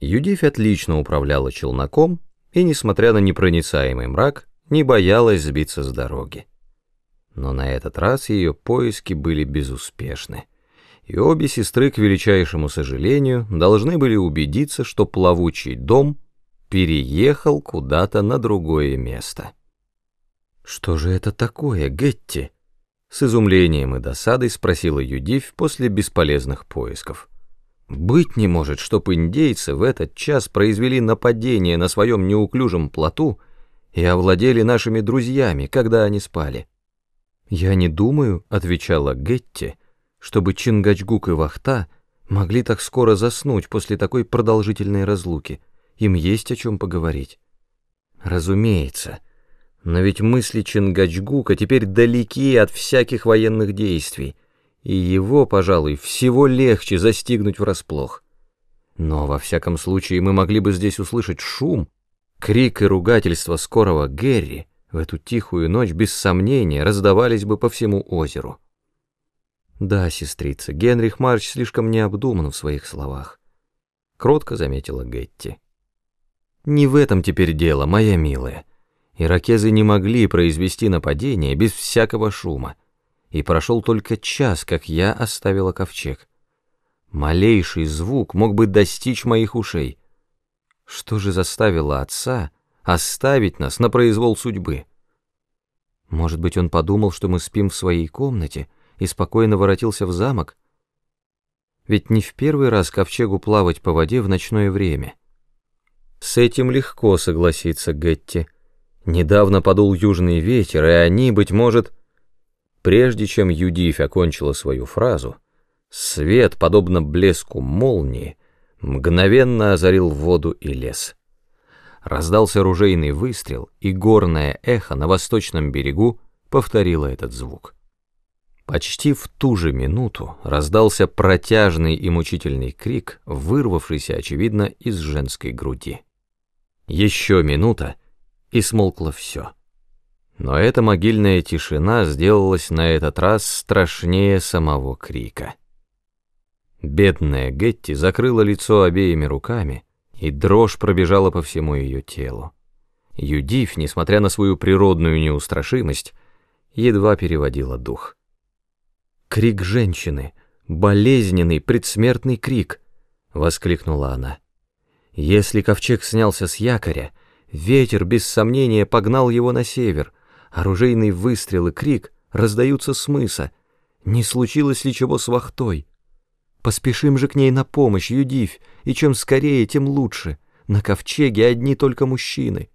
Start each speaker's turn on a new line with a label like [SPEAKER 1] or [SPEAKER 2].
[SPEAKER 1] Юдифь отлично управляла челноком и, несмотря на непроницаемый мрак, не боялась сбиться с дороги. Но на этот раз ее поиски были безуспешны, и обе сестры, к величайшему сожалению, должны были убедиться, что плавучий дом переехал куда-то на другое место. «Что же это такое, Гетти?» С изумлением и досадой спросила Юдивь после бесполезных поисков. Быть не может, чтоб индейцы в этот час произвели нападение на своем неуклюжем плоту и овладели нашими друзьями, когда они спали. «Я не думаю», — отвечала Гетти, «чтобы Чингачгук и Вахта могли так скоро заснуть после такой продолжительной разлуки. Им есть о чем поговорить». «Разумеется», но ведь мысли Чингачгука теперь далеки от всяких военных действий, и его, пожалуй, всего легче застигнуть врасплох. Но, во всяком случае, мы могли бы здесь услышать шум, крик и ругательство скорого Гэри в эту тихую ночь, без сомнения, раздавались бы по всему озеру. Да, сестрица, Генрих Марч слишком необдуман в своих словах. Кротко заметила Гетти. Не в этом теперь дело, моя милая. Иракезы не могли произвести нападение без всякого шума и прошел только час, как я оставила ковчег. Малейший звук мог бы достичь моих ушей. Что же заставило отца оставить нас на произвол судьбы? Может быть, он подумал, что мы спим в своей комнате и спокойно воротился в замок? Ведь не в первый раз ковчегу плавать по воде в ночное время. С этим легко согласиться Гетти. Недавно подул южный ветер, и они, быть может, Прежде чем Юдифь окончила свою фразу, свет, подобно блеску молнии, мгновенно озарил воду и лес. Раздался ружейный выстрел, и горное эхо на восточном берегу повторило этот звук. Почти в ту же минуту раздался протяжный и мучительный крик, вырвавшийся, очевидно, из женской груди. Еще минута, и смолкло все. Но эта могильная тишина сделалась на этот раз страшнее самого крика. Бедная Гетти закрыла лицо обеими руками, и дрожь пробежала по всему ее телу. Юдив, несмотря на свою природную неустрашимость, едва переводила дух. «Крик женщины! Болезненный, предсмертный крик!» — воскликнула она. «Если ковчег снялся с якоря, ветер без сомнения погнал его на север — Оружейный выстрел и крик раздаются с мыса. Не случилось ли чего с вахтой? Поспешим же к ней на помощь, Юдивь, и чем скорее, тем лучше. На ковчеге одни только мужчины.